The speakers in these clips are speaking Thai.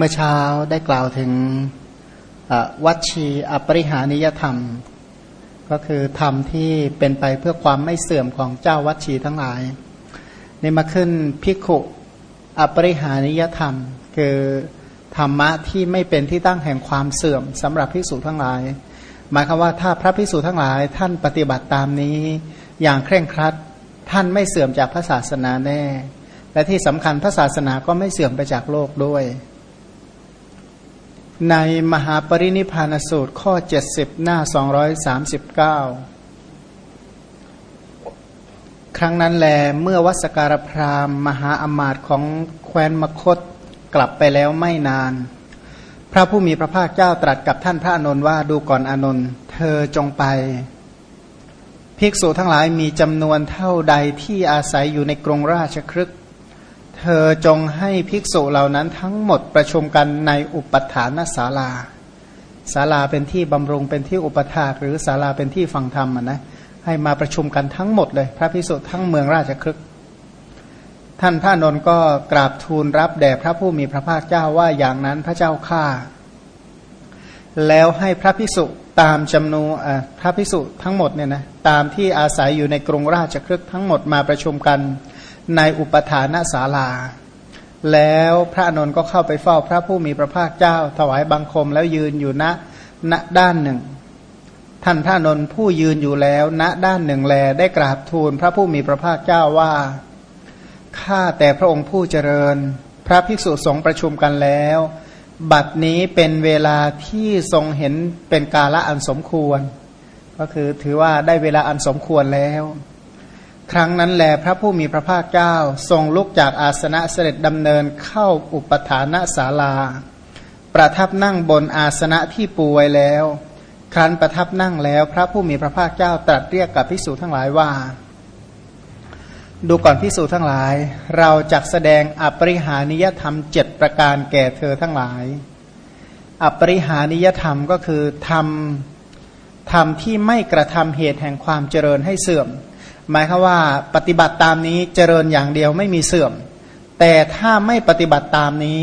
เมื่อเช้าได้กล่าวถึงวัชีอปริหานิยธรรม ก็คือธรรมที่เป็นไปเพื่อความไม่เสื่อมของเจ้าวัชีทั้งหลายนี่มาขึ้นพิกุอปริหานิยธรรม คือธรรมะที่ไม่เป็นที่ตั้งแห่งความเสื่อมสำหรับพิสูจทั้งหลาย หมายความว่าถ้าพระพิสูจทั้งหลายท่านปฏิบัติตามนี้ อย่างเคร่งครัดท่านไม่เสื่อมจากพระศาสนาแน่ และที่สำคัญพระศาสนาก็ไม่เสื่อมไปจากโลกด้วย ในมหาปรินิพานสูตรข้อ 70 หน้า 239 ครั้งนั้นแลเมื่อวัสการพรามมหาอมาตย์ของแคว้นมคตกลับไปแล้วไม่นาน พระผู้มีพระภาคเจ้าตรัสกับท่านพระอนนท์ว่าดูก่อนอนนท์เธอจงไป ภิกษุทั้งหลายมีจำนวนเท่าใดที่อาศัยอยู่ในกรงราชครึก เธอจงให้ภิกษุเหล่านั้นทั้งหมดประชุมกันในอุปถานศาลาศาลาเป็นที่บำรุงเป็นที่อุปถากหรือศาลาเป็นที่ฟังธรรมนะให้มาประชุมกันทั้งหมดเลย พระภิกษุทั้งเมืองราชครึกท่านพระนนท์ก็กราบทูลรับแด่พระผู้มีพระภาคเจ้าว่าอย่างนั้นพระเจ้าข้าแล้วให้พระภิกษุตามจำนวนพระภิกษุทั้งหมดเนี่ยนะตามที่อาศัยอยู่ในกรุงราชครึกทั้งหมดมาประชุมกัน ในอุปถานศาลา แล้วพระนนท์ก็เข้าไปเฝ้าพระผู้มีพระภาคเจ้า ถวายบังคมแล้วยืนอยู่ณณด้านหนึ่ง ท่านพระนนท์ผู้ยืนอยู่แล้วณด้านหนึ่งแลได้กราบทูลพระผู้มีพระภาคเจ้าว่าข้าแต่พระองค์ผู้เจริญ พระภิกษุสงฆ์ประชุมกันแล้ว บัดนี้เป็นเวลาที่ทรงเห็นเป็นกาละอันสมควร ก็คือถือว่าได้เวลาอันสมควรแล้ว ครั้งนั้นแลพระผู้มีพระภาคเจ้าทรงลุกจากอาสนะเสด็จดำเนินเข้าอุปถานศาลา ประทับนั่งบนอาสนะที่ปูไว้แล้ว ครั้นประทับนั่งแล้วพระผู้มีพระภาคเจ้าตรัสเรียกกับพิสูจทั้งหลายว่า ดูก่อนพิสูจทั้งหลาย เราจักแสดงอปริหานิยธรรมเจ็ดประการแก่เธอทั้งหลาย อปริหานิยธรรมก็คือทำทำที่ไม่กระทำเหตุแห่งความเจริญให้เสื่อม หมายคือว่าปฏิบัติตามนี้เจริญอย่างเดียวไม่มีเสื่อม แต่ถ้าไม่ปฏิบัติตามนี้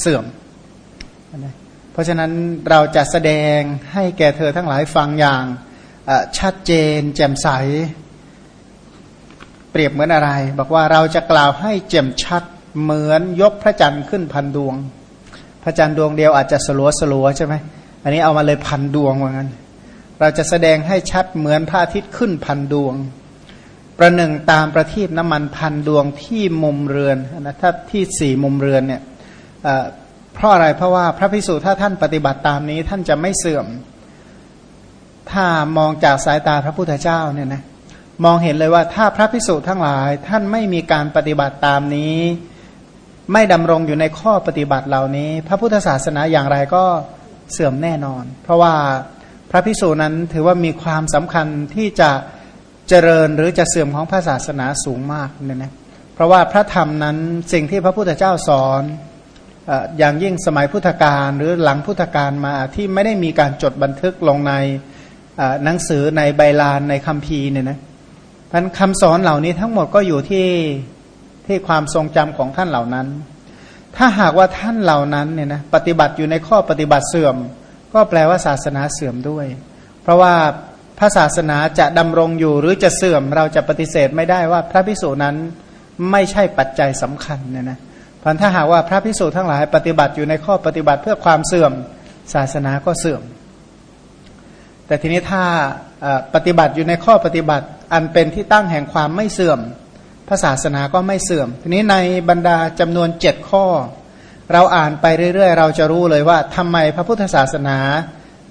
เสื่อม เพราะฉะนั้นเราจะแสดงให้แก่เธอทั้งหลายฟังอย่างชัดเจน แจ่มใส เปรียบเหมือนอะไร บอกว่าเราจะกล่าวให้แจ่มชัดเหมือนยกพระจันทร์ขึ้นพันดวง พระจันทร์ดวงเดียวอาจจะสลัวสลัวใช่ไหมอันนี้เอามาเลยพันดวงว่างั้น เราจะแสดงให้ชัดเหมือนพระอาทิตย์ขึ้นพันดวง ประหนึ่งตามประทีปน้ำมันพันดวงที่มุมเรือนนะถ้าที่สี่มุมเรือนเนี่ยเพราะอะไรเพราะว่าพระพิสุถ้าท่านปฏิบัติตามนี้ท่านจะไม่เสื่อม ถ้ามองจากสายตาพระพุทธเจ้าเนี่ยนะมองเห็นเลยว่าถ้าพระพิสุทั้งหลายท่านไม่มีการปฏิบัติตามนี้ ไม่ดำรงอยู่ในข้อปฏิบัติเหล่านี้ พระพุทธศาสนาอย่างไรก็เสื่อมแน่นอน เพราะว่าพระพิสุนั้นถือว่ามีความสำคัญที่จะ เจริญหรือจะเสื่อมของพระศาสนาสูงมากเนี่ยนะเพราะว่าพระธรรมนั้นสิ่งที่พระพุทธเจ้าสอนอย่างยิ่งสมัยพุทธกาลหรือหลังพุทธกาลมาที่ไม่ได้มีการจดบันทึกลงในหนังสือในใบลานในคัมภีร์เนี่ยนะท่านคำสอนเหล่านี้ทั้งหมดก็อยู่ที่ที่ความทรงจำของท่านเหล่านั้น ถ้าหากว่าท่านเหล่านั้นเนี่ยนะปฏิบัติอยู่ในข้อปฏิบัติเสื่อม ก็แปลว่าศาสนาเสื่อมด้วย เพราะว่า พระศาสนาจะดำรงอยู่หรือจะเสื่อมเราจะปฏิเสธไม่ได้ว่าพระพิสูจนั้นไม่ใช่ปัจจัยสำคัญเนี่ยนะพันถ้าหากว่าพระพิสูจทั้งหลายปฏิบัติอยู่ในข้อปฏิบัติเพื่อความเสื่อมศาสนาก็เสื่อม แต่ทีนี้ถ้าปฏิบัติอยู่ในข้อปฏิบัติ อันเป็นที่ตั้งแห่งความไม่เสื่อมพระศาสนาก็ไม่เสื่อม ทีนี้ในบรรดาจำนวนเจ็ดข้อ เราอ่านไปเรื่อย ๆ เราจะรู้เลยว่าทำไมพระพุทธศาสนา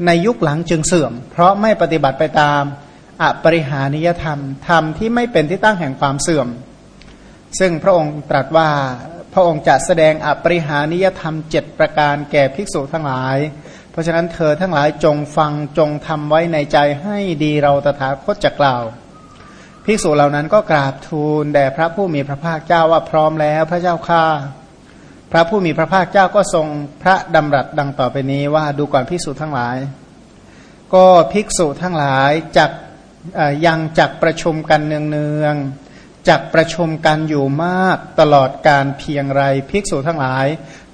ในยุคหลังจึงเสื่อม เพราะไม่ปฏิบัติไปตามอปริหานิยธรรม ธรรมที่ไม่เป็นที่ตั้งแห่งความเสื่อม ซึ่งพระองค์ตรัสว่าพระองค์จะแสดงอปริหานิยธรรมเจ็ดประการแก่ภิกษุทั้งหลาย เพราะฉะนั้นเธอทั้งหลายจงฟังจงทำไว้ในใจให้ดีเราตถาคตจะกล่าวภิกษุเหล่านั้นก็กราบทูลแด่พระผู้มีพระภาคเจ้าว่าพร้อมแล้วพระเจ้าข้า พระผู้มีพระภาคเจ้าก็ทรงพระดำรัสดังต่อไปนี้ว่าดูก่อนภิกษุทั้งหลาย ก็ภิกษุทั้งหลายจักยังจักประชุมกันเนืองๆจักประชุมกันอยู่มากตลอดการเพียงไรภิกษุทั้งหลาย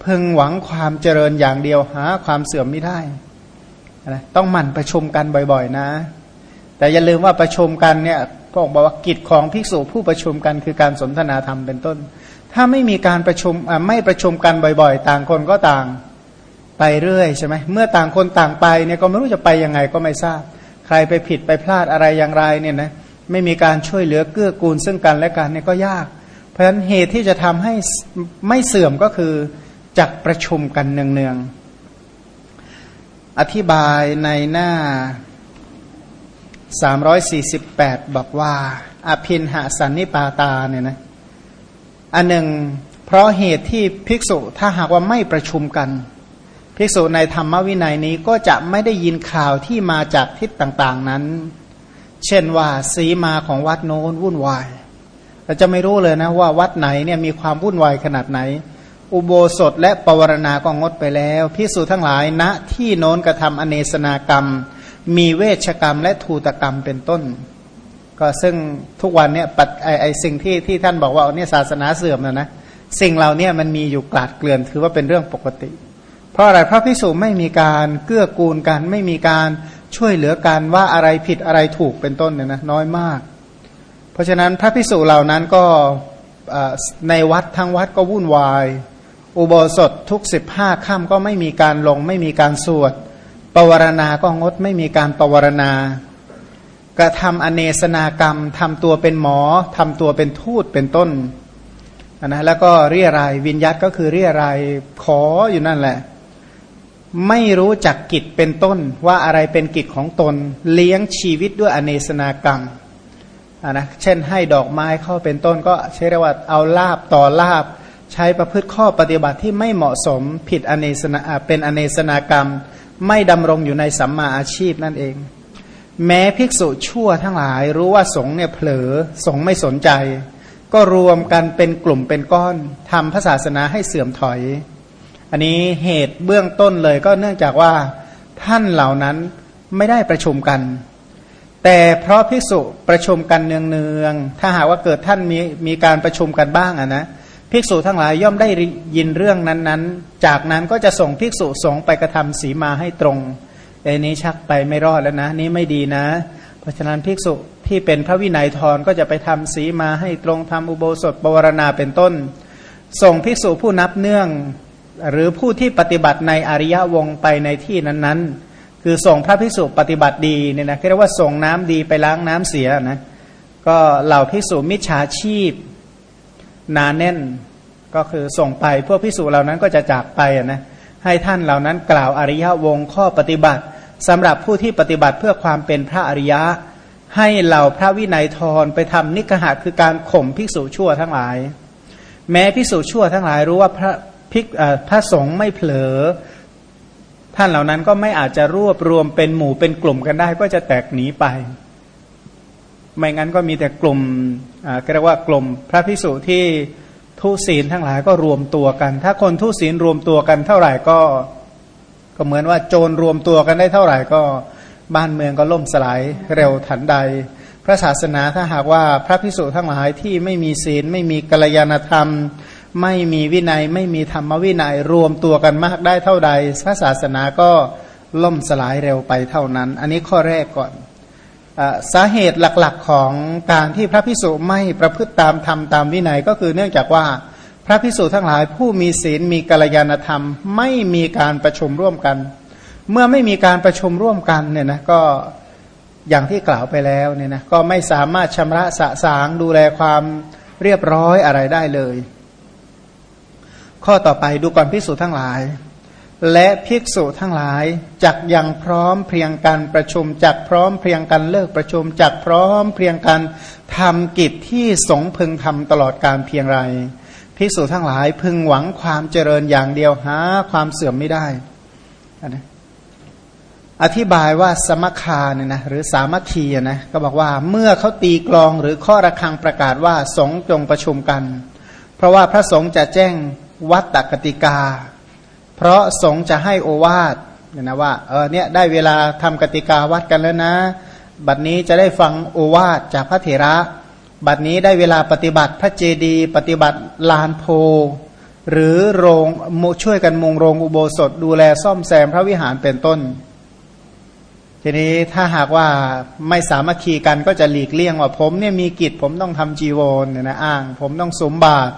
พึงหวังความเจริญอย่างเดียวหาความเสื่อมไม่ได้นะต้องหมั่นประชุมกันบ่อยๆนะ แต่อย่าลืมว่าประชุมกันเนี่ยพวกบอกว่ากิจของภิกษุผู้ประชุมกันคือการสนทนาธรรมเป็นต้น ถ้าไม่มีการประชุมไม่ประชุมกันบ่อยๆ ต่างคนก็ต่างไปเรื่อยใช่ไหมเมื่อต่างคนต่างไปเนี่ยก็ไม่รู้จะไปยังไงก็ไม่ทราบ ใครไปผิดไปพลาดอะไรอย่างไรเนี่ยนะไม่มีการช่วยเหลือเกื้อกูลซึ่งกันและกันเนี่ยก็ยาก เพราะฉะนั้นเหตุที่จะทำให้ไม่เสื่อมก็คือจักประชุมกันเนืองๆอธิบายในหน้า 348 บอกว่า อภินหาสันนิปาตาเนี่ยนะ อันหนึ่ง เพราะเหตุที่ภิกษุถ้าหากว่าไม่ประชุมกัน ภิกษุในธรรมวินัยนี้ก็จะไม่ได้ยินข่าวที่มาจากทิศต่างๆนั้น เช่นว่าสีมาของวัดโน้นวุ่นวายเราจะไม่รู้เลยนะว่าวัดไหนเนี่ยมีความวุ่นวายขนาดไหน อุโบสถและปวารณาก็งดไปแล้วภิกษุทั้งหลายณนะที่โน้นกระทำอเนสนากรรม มีเวชกรรมและทูตกรรมเป็นต้น ก็ซึ่งทุกวันเนี่ยปัดไอไอสิ่งที่ที่ท่านบอกว่าเนี่ยศาสนาเสื่อมนะนะสิ่งเหล่านี้มันมีอยู่กลาดเกลื่อนถือว่าเป็นเรื่องปกติ เพราะอะไรพระพิสูจไม่มีการเกื้อกูลกันไม่มีการช่วยเหลือกันว่าอะไรผิดอะไรถูกเป็นต้นเนี่ยนะน้อยมาก เพราะฉะนั้นพระพิสูจเหล่านั้นก็ในวัดทั้งวัดก็วุ่นวาย อุโบสถทุกสิบห้าค่ำก็ไม่มีการลง ไม่มีการสวดปวารณาก็งดไม่มีการปวารณา กระทำอเนสนากรรมทำตัวเป็นหมอทำตัวเป็นทูตเป็นต้นนะแล้วก็เรียรายวิญยัตก็คือเรียรายขออยู่นั่นแหละ ไม่รู้จักกิจเป็นต้นว่าอะไรเป็นกิจของตน เลี้ยงชีวิตด้วยอเนสนากรรมนะเช่นให้ดอกไม้เข้าเป็นต้นก็ใช้เรียกว่าเอาลาบต่อลาบ ใช้ประพฤติข้อปฏิบัติที่ไม่เหมาะสมผิดอเนสนาเป็นอเนสนากรรม ไม่ดำรงอยู่ในสัมมาอาชีพนั่นเอง แม้ภิกษุชั่วทั้งหลายรู้ว่าสงเนี่ยเผลอสงไม่สนใจ ก็รวมกันเป็นกลุ่มเป็นก้อนทำพระศาสนาให้เสื่อมถอย อันนี้เหตุเบื้องต้นเลยก็เนื่องจากว่าท่านเหล่านั้นไม่ได้ประชุมกัน แต่เพราะภิกษุประชุมกันเนืองๆถ้าหากว่าเกิดท่านมีมีการประชุมกันบ้างอะนะภิกษุทั้งหลายย่อมได้ยินเรื่องนั้นๆ จากนั้นก็จะส่งภิกษุสงไปกระทำสีมาให้ตรง เอ้นี้ชักไปไม่รอดแล้วนะ นี้ไม่ดีนะ เพราะฉะนั้นภิกษุที่เป็นพระวินัยทรก็จะไปทำสีมาให้ตรงทำอุโบสถปวารณาเป็นต้น ส่งภิกษุผู้นับเนื่อง หรือผู้ที่ปฏิบัติในอริยวงไปในที่นั้นๆ คือส่งพระภิกษุปฏิบัติดีเนี่ยนะเรียกว่าส่งน้ำดีไปล้างน้ำเสียนะก็เหล่าภิกษุมิจฉาชีพนาแน่นก็คือส่งไปพวกภิกษุเหล่านั้นก็จะจากไปนะให้ท่านเหล่านั้นกล่าวอริยวงข้อปฏิบัติ สำหรับผู้ที่ปฏิบัติเพื่อความเป็นพระอริยะ ให้เหล่าพระวินัยทรไปทำนิกหะคือการข่มภิกษุชั่วทั้งหลาย แม้ภิกษุชั่วทั้งหลายรู้ว่าพระพิกพระสงฆ์ไม่เผลอ ท่านเหล่านั้นก็ไม่อาจจะรวบรวมเป็นหมู่เป็นกลุ่มกันได้ ก็จะแตกหนีไป ไม่งั้นก็มีแต่กลุ่มเรียกว่ากลุ่มพระพิสุที่ทุศีลทั้งหลายก็รวมตัวกัน ถ้าคนทุศีลรวมตัวกันเท่าไหร่ก็ ก็เหมือนว่าโจรรวมตัวกันได้เท่าไหร่ก็บ้านเมืองก็ล่มสลายเร็วทันใด พระศาสนาถ้าหากว่าพระพิสุทั้งหลายที่ไม่มีศีล ไม่มีกัลยาณธรรม ไม่มีวินัย ไม่มีธรรมวินัยรวมตัวกันมากได้เท่าใด พระศาสนาก็ล่มสลายเร็วไปเท่านั้น อันนี้ข้อแรกก่อนอสาเหตุหลักๆของการที่พระพิสุไม่ประพฤติตามธรรมตามวินัยก็คือเนื่องจากว่า พระพิสุทั้งหลายผู้มีศีลมีกัลยาณธรรม ไม่มีการประชุมร่วมกัน เมื่อไม่มีการประชุมร่วมกันเนี่ยนะก็อย่างที่กล่าวไปแล้วเนี่ยนะก็ไม่สามารถชำระสะสางดูแลความเรียบร้อยอะไรได้เลย ข้อต่อไปดูก่อนภิกษุทั้งหลาย และภิกษุทั้งหลายจักยังพร้อมเพียงกันประชุมจักพร้อมเพียงกันเลิกประชุมจักพร้อมเพียงกันทำกิจที่สงพึงทำตลอดการเพียงไร ภิกษุทั้งหลายพึงหวังความเจริญอย่างเดียวหาความเสื่อมไม่ได้นะอธิบายว่าสมคาเนี่ยนะหรือสามัคคีนะก็บอกว่าเมื่อเขาตีกลองหรือข้อระฆังประกาศว่าสงจงประชุมกัน เพราะว่าพระสงฆ์จะแจ้งวัดตกติกา เพราะสงจะให้โอวาทเนี่ยนะว่าเออเนี่ยได้เวลาทำกติกาวัดกันแล้วนะ บัดนี้จะได้ฟังโอวาทจากพระเถระ บัดนี้ได้เวลาปฏิบัติพระเจดีปฏิบัติลานโพ หรือโรงช่วยกันมุงโรงอุโบสถ ดูแลซ่อมแซมพระวิหารเป็นต้น ทีนี้ถ้าหากว่าไม่สามัคคีกันก็จะหลีกเลี่ยงว่าผมเนี่ยมีกิจผมต้องทำจีวรเนี่ยนะอ้าง ผมต้องสมบาท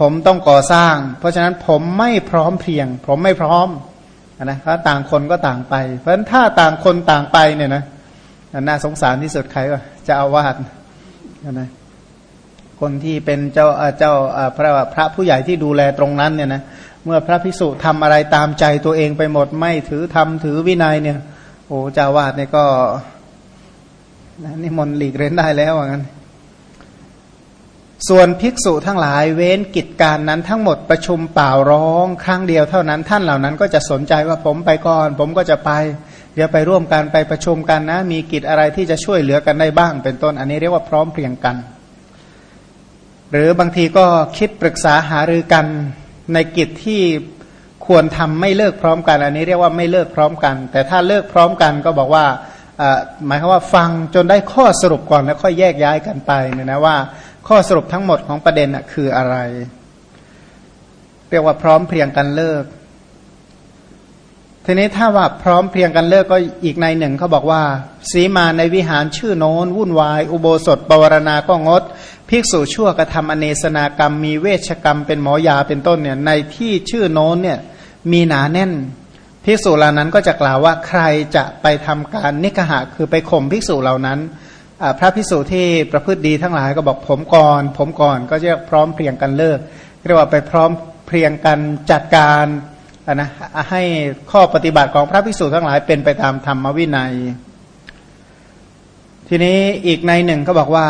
ผมต้องก่อสร้าง เพราะฉะนั้นผมไม่พร้อมเพียง ผมไม่พร้อมนะถ้าต่างคนก็ต่างไป เพราะฉะนั้นถ้าต่างคนต่างไปเนี่ยนะน่าสงสารที่สุดใครก็จะอาวาส นะคนที่เป็นเจ้าเจ้าพระพระผู้ใหญ่ที่ดูแลตรงนั้นเนี่ยนะเมื่อพระพิสุทำอะไรตามใจตัวเองไปหมดไม่ถือธรรมถือวินัยเนี่ย โอ้เจ้าวาดเนี่ยก็นี่มนหลีกเร้นได้แล้วอย่างั้น ส่วนภิกษุทั้งหลายเว้นกิจการนั้นทั้งหมดประชุมเปล่าร้องครั้งเดียวเท่านั้นท่านเหล่านั้นก็จะสนใจว่าผมไปก่อน ผมก็จะไป เดี๋ยวไปร่วมกันไปประชุมกันนะ มีกิจอะไรที่จะช่วยเหลือกันได้บ้าง เป็นต้นอันนี้เรียกว่าพร้อมเพรียงกัน หรือบางทีก็คิดปรึกษาหารือกันในกิจที่ควรทำไม่เลิกพร้อมกัน อันนี้เรียกว่าไม่เลิกพร้อมกัน แต่ถ้าเลิกพร้อมกันก็บอกว่าหมายความว่าฟังจนได้ข้อสรุปก่อนแล้วค่อยแยกย้ายกันไปเนี่ยนะว่าข้อสรุปทั้งหมดของประเด็นคืออะไร เรียกว่าพร้อมเพรียงกันเลิก ทีนี้ถ้าว่าพร้อมเพียงกันเลิกก็อีกในหนึ่งเขาบอกว่า สีมาในวิหารชื่อโน้น วุ่นวาย อุโบสถปวารณาก็งด ภิกษุชั่วกระทำอเนสนากรรม มีเวชกรรมเป็นหมอยาเป็นต้นเนี่ยในที่ชื่อโน้นเนี่ยมีหนาแน่น ภิกษุเหล่านั้นก็จะกล่าวว่าใครจะไปทำการนิกหะคือไปข่มภิกษุเหล่านั้น พระพิสุที่ประพฤติดีทั้งหลายก็บอกผมก่อน ผมก่อนก็จะพร้อมเพียงกันเลิกเรียกว่าไปพร้อมเพียงกันจัดการ นะให้ข้อปฏิบัติของพระพิสุทั้งหลายเป็นไปตามธรรมวินัย ทีนี้อีกในหนึ่งก็บอกว่า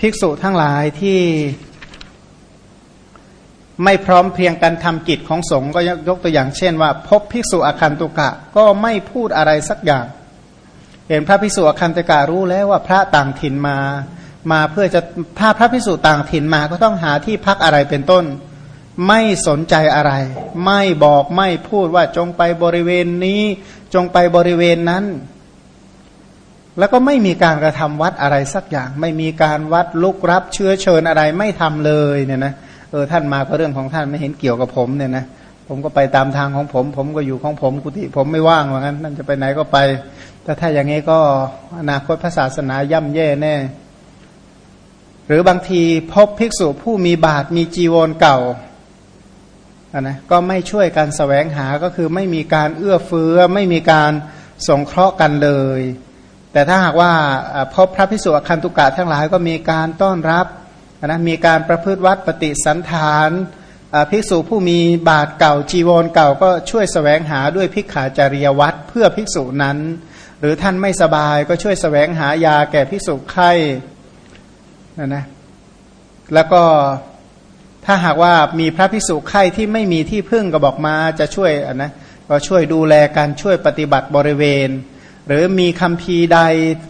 ภิกษุทั้งหลายที่ไม่พร้อมเพียงกันทำกิจของสงฆ์ก็ยกตัวอย่างเช่นว่า พบภิกษุอาคันตุกะก็ไม่พูดอะไรสักอย่าง เห็นพระพิสุอคันตุการู้แล้วว่าพระต่างถิ่นมา มาเพื่อจะถ้าพระพิสุต่างถิ่นมาก็ต้องหาที่พักอะไรเป็นต้น ไม่สนใจอะไร ไม่บอกไม่พูดว่าจงไปบริเวณนี้จงไปบริเวณนั้น แล้วก็ไม่มีการกระทำวัดอะไรสักอย่าง ไม่มีการวัดลุกรับเชื้อเชิญอะไรไม่ทำเลยเนี่ยนะเออท่านมาก็เรื่องของท่านไม่เห็นเกี่ยวกับผมเนี่ยนะผมก็ไปตามทางของผม ผมก็อยู่ของผมกุฏิผมไม่ว่างว่างั้นนั่นจะไปไหนก็ไป แต่ถ้าอย่างนี้ก็อนาคตพระศาสนาย่ำแย่แน่หรือบางทีพบภิกษุผู้มีบาทมีจีวรเก่า นะก็ไม่ช่วยกันสแสวงหาก็คือไม่มีการเอื้อเฟื้อ ไม่มีการสงเคราะห์กันเลย แต่ถ้าหากว่าพบพระภิกษุอคันตุกะทั้งหลายก็มีการต้อนรับนะมีการประพฤติวัดปฏิสันฐานภิกษุผู้มีบาทเก่าจีวรเก่าก็ช่วยสแสวงหาด้วยภิกขาจริยวัดเพื่อภิกษุนั้น หรือท่านไม่สบายก็ช่วยสแสวงหายาแก่พิสุไข้นะนะแล้วก็ ถ้าหากว่ามีพระพิสุไข้ที่ไม่มีที่พึ่งก็บอกมาจะช่วยนะก็ช่วยดูแลการช่วยปฏิบัติบริเวณ หรือมีคำพีใด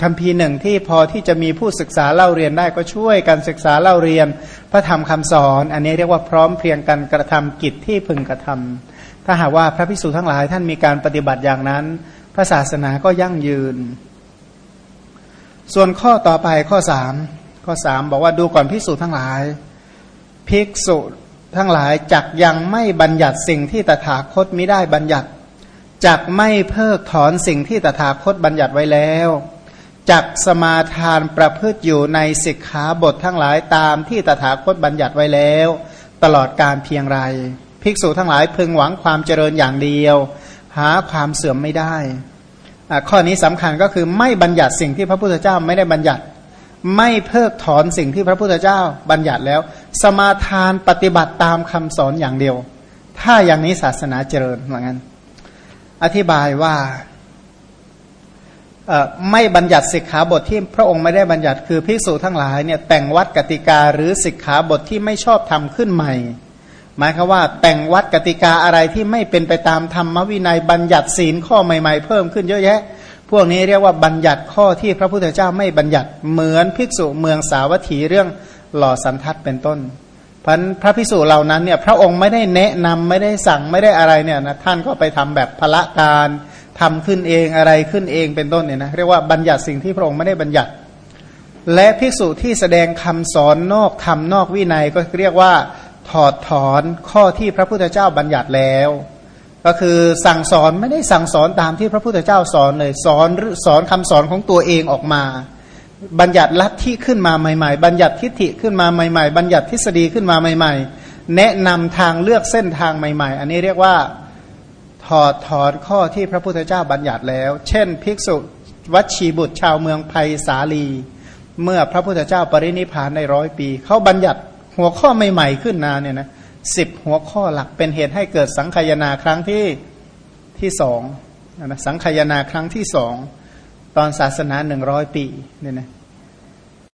คำพีหนึ่งที่พอที่จะมีผู้ศึกษาเล่าเรียนได้ก็ช่วยกันศึกษาเล่าเรียน พระธรรมคำสอน อันนี้เรียกว่าพร้อมเพียงกันกระทำกิจที่พึงกระทำถ้าหากว่าพระพิสุทั้งหลายท่านมีการปฏิบัติอย่างนั้น พระศาสนาก็ยั่งยืน ส่วนข้อต่อไปข้อสามข้อสามบอกว่าดูก่อนภิกษุทั้งหลาย ภิกษุทั้งหลายจักยังไม่บัญญัติสิ่งที่ตถาคตมิได้บัญญัติจักไม่เพิกถอนสิ่งที่ตถาคตบัญญัติไว้แล้วจักสมาทานประพฤติอยู่ในสิกขาบททั้งหลายตามที่ตถาคตบัญญัติไว้แล้ว ตลอดการเพียงไร ภิกษุทั้งหลายพึงหวังความเจริญอย่างเดียว หาความเสื่อมไม่ได้ ข้อนี้สำคัญก็คือไม่บัญญัติสิ่งที่พระพุทธเจ้าไม่ได้บัญญัติ ไม่เพิกถอนสิ่งที่พระพุทธเจ้าบัญญัติแล้ว สมาทานปฏิบัติตามคำสอนอย่างเดียว ถ้าอย่างนี้ศาสนาเจริญเหมือนกันอธิบายว่าไม่บัญญัติสิกขาบทที่พระองค์ไม่ได้บัญญัติคือภิกษุทั้งหลายเนี่ยแต่งวัดกติกาหรือสิกขาบทที่ไม่ชอบทำขึ้นใหม่ หมายคือว่าแต่งวัดกติกาอะไรที่ไม่เป็นไปตามธรรมวินัยบัญญัติศีลข้อใหม่ ๆ เพิ่มขึ้นเยอะแยะ พวกนี้เรียกว่าบัญญัติข้อที่พระพุทธเจ้าไม่บัญญัติเหมือนภิกษุเมืองสาวัตถีเรื่องหล่อสันทัดเป็นต้นพันพระภิกษุเหล่านั้นเนี่ยพระองค์ไม่ได้แนะนำไม่ได้สั่งไม่ได้อะไรเนี่ยนะท่านก็ไปทำแบบพละการทำขึ้นเองอะไรขึ้นเองเป็นต้นเนี่ยนะเรียกว่าบัญญัติสิ่งที่พระองค์ไม่ได้บัญญัติ และภิกษุที่แสดงคำสอนนอกธรรมนอกวินัยก็เรียกว่าถอดถอนข้อที่พระพุทธเจ้าบัญญัติแล้ว ก็คือสั่งสอนไม่ได้สั่งสอนตามที่พระพุทธเจ้าสอนเลยสอนสอนคำสอนของตัวเองออกมา บัญญัติลัทธิขึ้นมาใหม่ๆ บัญญัติทิฏฐิขึ้นมาใหม่ ๆ บัญญัติทฤษฎีขึ้นมาใหม่ ๆ แนะนำทางเลือกเส้นทางใหม่ ๆ อันนี้เรียกว่าถอดถอนข้อที่พระพุทธเจ้าบัญญัติแล้ว เช่น ภิกษุวัชีบุตรชาวเมืองไผ่สาลี เมื่อพระพุทธเจ้าปรินิพานในร้อยปีเขาบัญญัติหัวข้อใหม่ ๆ ขึ้นนาเนี่ยนะ สิบหัวข้อหลักเป็นเหตุให้เกิดสังขยาครั้งที่ที่สองนะสังขยาครั้งที่สองตอนศาสนาหนึ่งร้อยปีเนี่ยนะ